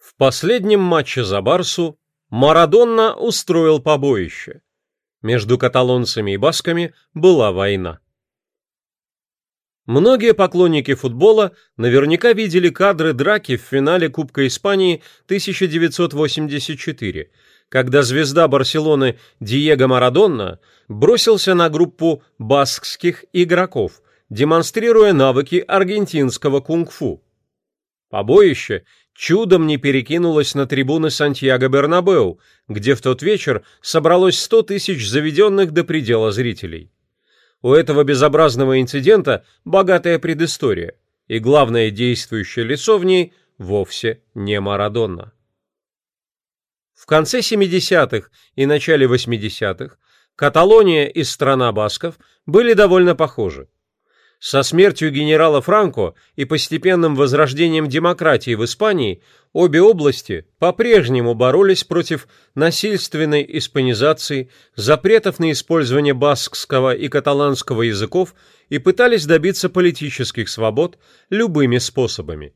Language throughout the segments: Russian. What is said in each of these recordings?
В последнем матче за Барсу Марадонна устроил побоище. Между каталонцами и басками была война. Многие поклонники футбола наверняка видели кадры драки в финале Кубка Испании 1984, когда звезда Барселоны Диего Марадонна бросился на группу баскских игроков, демонстрируя навыки аргентинского кунг-фу. Побоище чудом не перекинулось на трибуны Сантьяго Бернабеу, где в тот вечер собралось 100 тысяч заведенных до предела зрителей. У этого безобразного инцидента богатая предыстория, и главное действующее лицо в ней вовсе не Марадонна. В конце 70-х и начале 80-х Каталония и страна басков были довольно похожи. Со смертью генерала Франко и постепенным возрождением демократии в Испании обе области по-прежнему боролись против насильственной испанизации, запретов на использование баскского и каталанского языков и пытались добиться политических свобод любыми способами.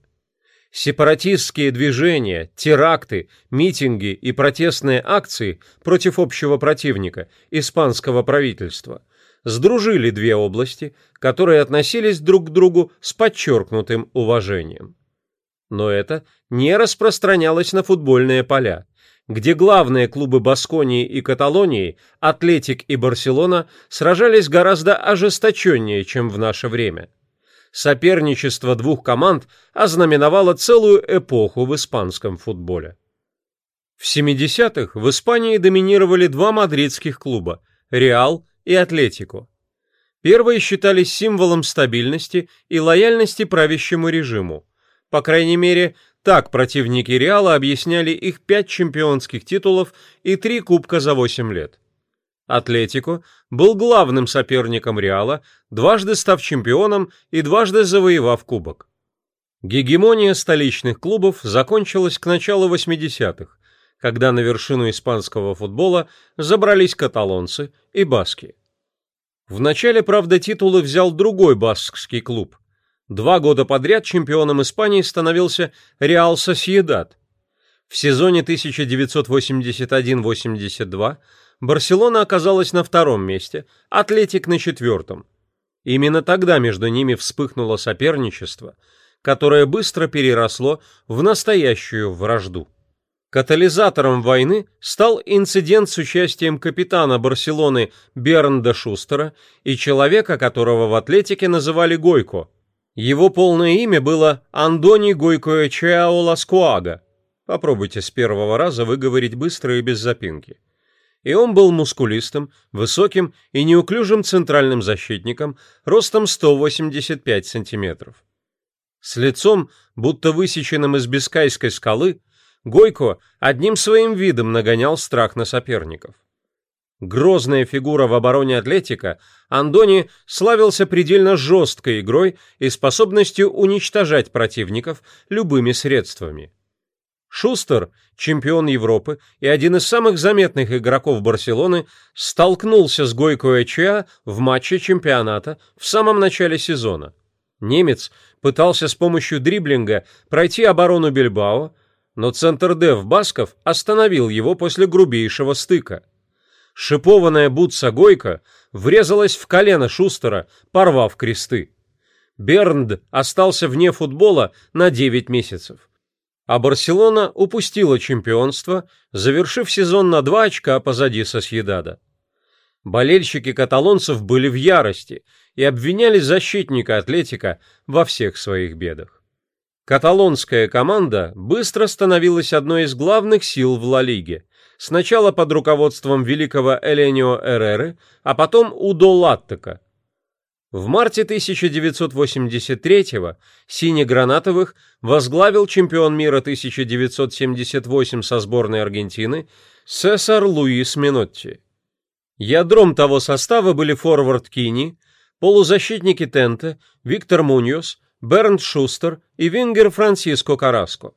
Сепаратистские движения, теракты, митинги и протестные акции против общего противника, испанского правительства – сдружили две области, которые относились друг к другу с подчеркнутым уважением. Но это не распространялось на футбольные поля, где главные клубы Басконии и Каталонии, Атлетик и Барселона, сражались гораздо ожесточеннее, чем в наше время. Соперничество двух команд ознаменовало целую эпоху в испанском футболе. В 70-х в Испании доминировали два мадридских клуба – Реал и Атлетико. Первые считались символом стабильности и лояльности правящему режиму. По крайней мере, так противники Реала объясняли их пять чемпионских титулов и три кубка за восемь лет. Атлетико был главным соперником Реала, дважды став чемпионом и дважды завоевав кубок. Гегемония столичных клубов закончилась к началу 80-х, когда на вершину испанского футбола забрались каталонцы и баски. Вначале, правда, титулы взял другой баскский клуб. Два года подряд чемпионом Испании становился Реал Сосьедад. В сезоне 1981-82 Барселона оказалась на втором месте, Атлетик на четвертом. Именно тогда между ними вспыхнуло соперничество, которое быстро переросло в настоящую вражду. Катализатором войны стал инцидент с участием капитана Барселоны Бернда Шустера и человека, которого в атлетике называли Гойко. Его полное имя было Андони Гойко Чао Ласкуага. Попробуйте с первого раза выговорить быстро и без запинки. И он был мускулистым, высоким и неуклюжим центральным защитником, ростом 185 сантиметров. С лицом, будто высеченным из бискайской скалы, Гойко одним своим видом нагонял страх на соперников. Грозная фигура в обороне Атлетика, Андони славился предельно жесткой игрой и способностью уничтожать противников любыми средствами. Шустер, чемпион Европы и один из самых заметных игроков Барселоны, столкнулся с Гойко Эчеа в матче чемпионата в самом начале сезона. Немец пытался с помощью дриблинга пройти оборону Бильбао, но центр Дев Басков остановил его после грубейшего стыка. Шипованная бутса Гойко врезалась в колено Шустера, порвав кресты. Бернд остался вне футбола на 9 месяцев. А Барселона упустила чемпионство, завершив сезон на 2 очка позади Сосьедада. Болельщики каталонцев были в ярости и обвиняли защитника Атлетика во всех своих бедах. Каталонская команда быстро становилась одной из главных сил в Ла Лиге, сначала под руководством великого Эленио Эреры, а потом Удо Латтека. В марте 1983-го сине-гранатовых возглавил чемпион мира 1978 со сборной Аргентины Сесар Луис Минотти. Ядром того состава были форвард Кини, полузащитники Тенте, Виктор Муньос, Бернт Шустер и вингер Франсиско Караско.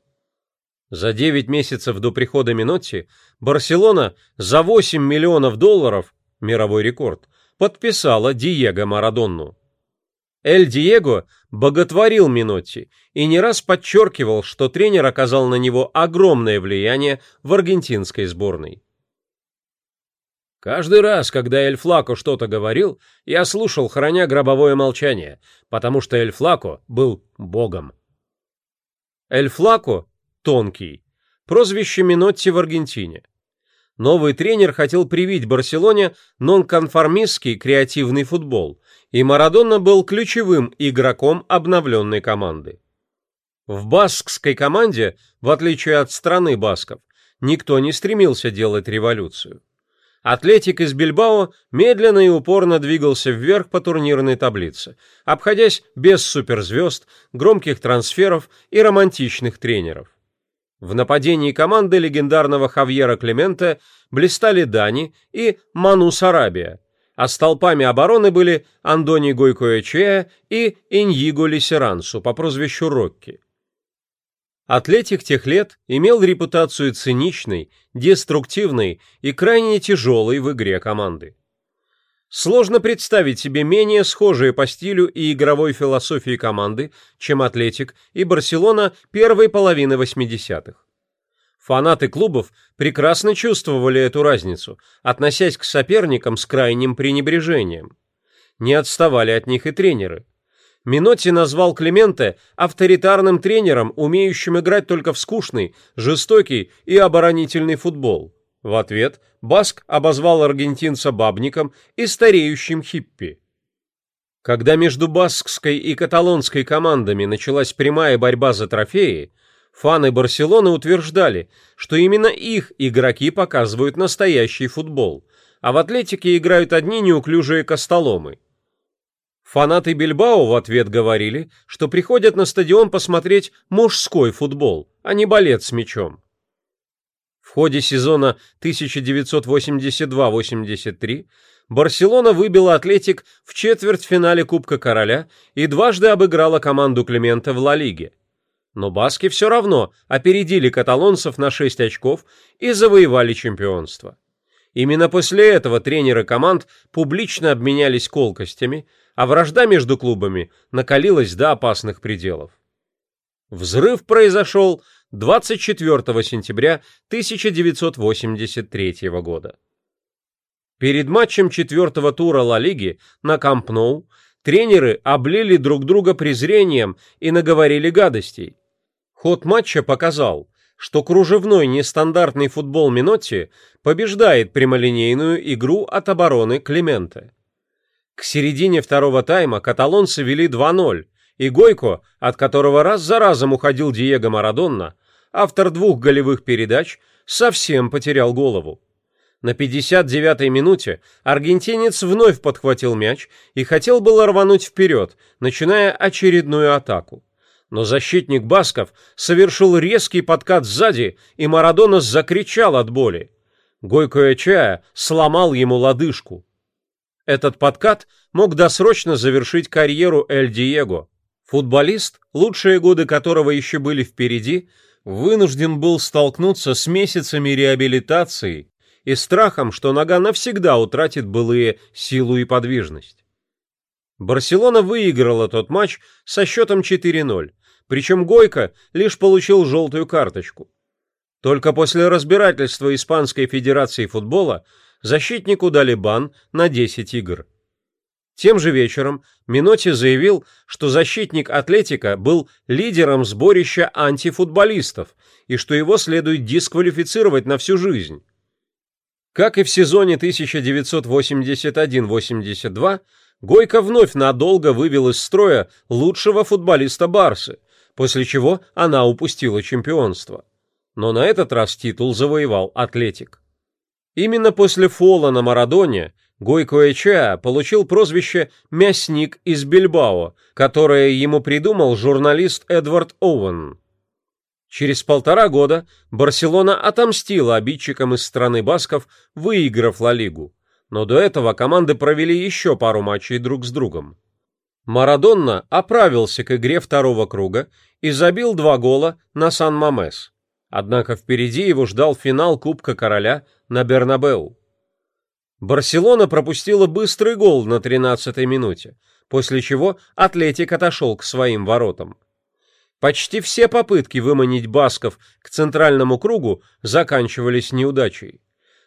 За 9 месяцев до прихода Минотти Барселона за 8 миллионов долларов, мировой рекорд, подписала Диего Марадонну. Эль Диего боготворил Минотти и не раз подчеркивал, что тренер оказал на него огромное влияние в аргентинской сборной. Каждый раз, когда Эль Флако что-то говорил, я слушал, храня гробовое молчание, потому что Эль Флако был богом. Эль Флако – тонкий, прозвище Минотти в Аргентине. Новый тренер хотел привить Барселоне нонконформистский креативный футбол, и Марадона был ключевым игроком обновленной команды. В баскской команде, в отличие от страны басков, никто не стремился делать революцию. Атлетик из Бильбао медленно и упорно двигался вверх по турнирной таблице, обходясь без суперзвезд, громких трансферов и романтичных тренеров. В нападении команды легендарного Хавьера Клемента блистали Дани и Ману Сарабия, а столпами обороны были Андони Гойкоэчеа и Иньиго Лисерансу по прозвищу Рокки. Атлетик тех лет имел репутацию циничной, деструктивной и крайне тяжелой в игре команды. Сложно представить себе менее схожие по стилю и игровой философии команды, чем Атлетик и Барселона первой половины 80-х. Фанаты клубов прекрасно чувствовали эту разницу, относясь к соперникам с крайним пренебрежением. Не отставали от них и тренеры. Минотти назвал Клименте авторитарным тренером, умеющим играть только в скучный, жестокий и оборонительный футбол. В ответ Баск обозвал аргентинца бабником и стареющим хиппи. Когда между баскской и каталонской командами началась прямая борьба за трофеи, фаны Барселоны утверждали, что именно их игроки показывают настоящий футбол, а в атлетике играют одни неуклюжие костоломы. Фанаты Бильбао в ответ говорили, что приходят на стадион посмотреть мужской футбол, а не балет с мячом. В ходе сезона 1982-83 Барселона выбила Атлетик в четвертьфинале Кубка Короля и дважды обыграла команду Климента в Ла Лиге. Но баски все равно опередили каталонцев на 6 очков и завоевали чемпионство. Именно после этого тренеры команд публично обменялись колкостями, а вражда между клубами накалилась до опасных пределов. Взрыв произошел 24 сентября 1983 года. Перед матчем четвертого тура Ла Лиги на Камп Ноу тренеры облили друг друга презрением и наговорили гадостей. Ход матча показал, что кружевной нестандартный футбол Минотти побеждает прямолинейную игру от обороны Климента. К середине второго тайма каталонцы вели 2-0, и Гойко, от которого раз за разом уходил Диего Марадонна, автор двух голевых передач, совсем потерял голову. На 59-й минуте аргентинец вновь подхватил мяч и хотел было рвануть вперед, начиная очередную атаку. Но защитник Басков совершил резкий подкат сзади, и Марадона закричал от боли. Гойко Эчая сломал ему лодыжку. Этот подкат мог досрочно завершить карьеру Эль Диего. Футболист, лучшие годы которого еще были впереди, вынужден был столкнуться с месяцами реабилитации и страхом, что нога навсегда утратит былые силу и подвижность. Барселона выиграла тот матч со счетом 4-0, причем Гойко лишь получил желтую карточку. Только после разбирательства Испанской Федерации футбола защитнику дали бан на 10 игр. Тем же вечером Миноти заявил, что защитник Атлетика был лидером сборища антифутболистов и что его следует дисквалифицировать на всю жизнь. Как и в сезоне 1981-82, Гойко вновь надолго вывел из строя лучшего футболиста Барсы, после чего она упустила чемпионство. Но на этот раз титул завоевал Атлетик. Именно после фола на Марадоне Гойко Эча получил прозвище «Мясник из Бильбао», которое ему придумал журналист Эдвард Оуэн. Через полтора года Барселона отомстила обидчикам из страны басков, выиграв Ла Лигу. Но до этого команды провели еще пару матчей друг с другом. Марадонна оправился к игре второго круга и забил два гола на Сан-Мамес. Однако впереди его ждал финал Кубка Короля на Бернабеу. Барселона пропустила быстрый гол на 13-й минуте, после чего Атлетик отошел к своим воротам. Почти все попытки выманить басков к центральному кругу заканчивались неудачей.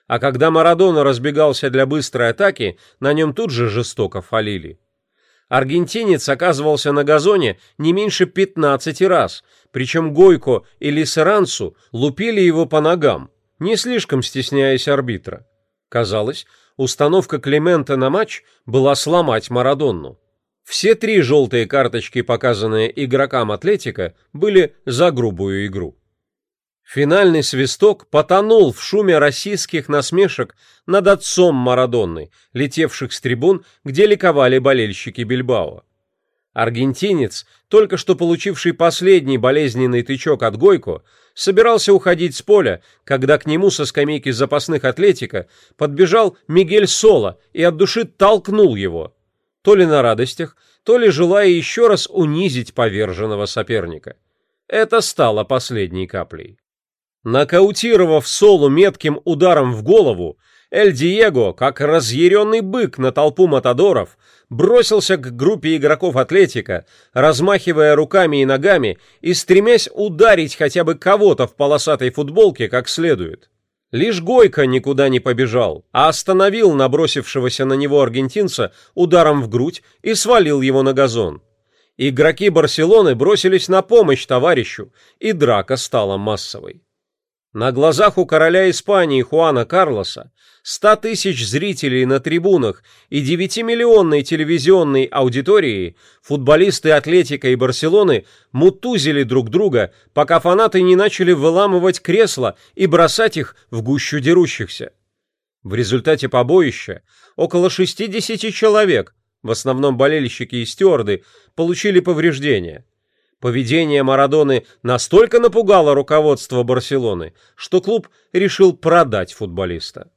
А когда Марадона разбегался для быстрой атаки, на нем тут же жестоко фалили. Аргентинец оказывался на газоне не меньше 15 раз, причем Гойко и Лисерансу лупили его по ногам, не слишком стесняясь арбитра. Казалось, установка Климента на матч была сломать Марадонну. Все три желтые карточки, показанные игрокам Атлетика, были за грубую игру. Финальный свисток потонул в шуме российских насмешек над отцом Марадонны, летевших с трибун, где ликовали болельщики Бильбао. Аргентинец, только что получивший последний болезненный тычок от Гойко, собирался уходить с поля, когда к нему со скамейки запасных Атлетика подбежал Мигель Соло и от души толкнул его, то ли на радостях, то ли желая еще раз унизить поверженного соперника. Это стало последней каплей. Нокаутировав Солу метким ударом в голову, Эль Диего, как разъяренный бык на толпу матадоров, бросился к группе игроков Атлетика, размахивая руками и ногами и стремясь ударить хотя бы кого-то в полосатой футболке как следует. Лишь Гойко никуда не побежал, а остановил набросившегося на него аргентинца ударом в грудь и свалил его на газон. Игроки Барселоны бросились на помощь товарищу, и драка стала массовой. На глазах у короля Испании Хуана Карлоса, 100 тысяч зрителей на трибунах и 9-миллионной телевизионной аудитории футболисты Атлетика и Барселоны мутузили друг друга, пока фанаты не начали выламывать кресла и бросать их в гущу дерущихся. В результате побоища около 60 человек, в основном болельщики и стюарды, получили повреждения – Поведение Марадоны настолько напугало руководство Барселоны, что клуб решил продать футболиста.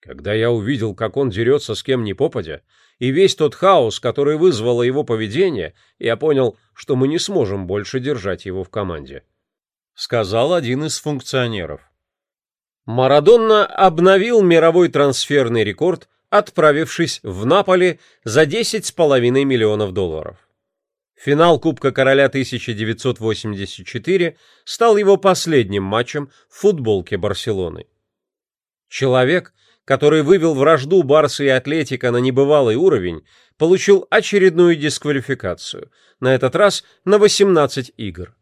Когда я увидел, как он дерется с кем ни попадя, и весь тот хаос, который вызвало его поведение, я понял, что мы не сможем больше держать его в команде. Сказал один из функционеров. Марадонна обновил мировой трансферный рекорд, отправившись в Наполе за 10,5 миллионов долларов. Финал Кубка Короля 1984 стал его последним матчем в футболке Барселоны. Человек, который вывел вражду Барса и Атлетика на небывалый уровень, получил очередную дисквалификацию, на этот раз на 18 игр.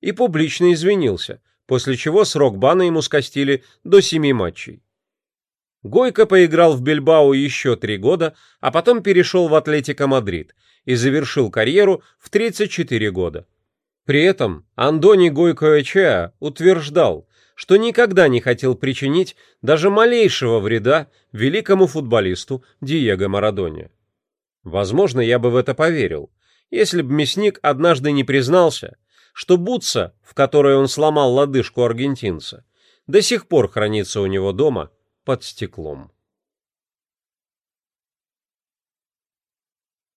И публично извинился, после чего срок бана ему скостили до 7 матчей. Гойко поиграл в Бильбао еще три года, а потом перешел в Атлетико Мадрид – и завершил карьеру в 34 года. При этом Андони Гойкоэчеа утверждал, что никогда не хотел причинить даже малейшего вреда великому футболисту Диего Марадоне. Возможно, я бы в это поверил, если бы мясник однажды не признался, что бутса, в которой он сломал лодыжку аргентинца, до сих пор хранится у него дома под стеклом.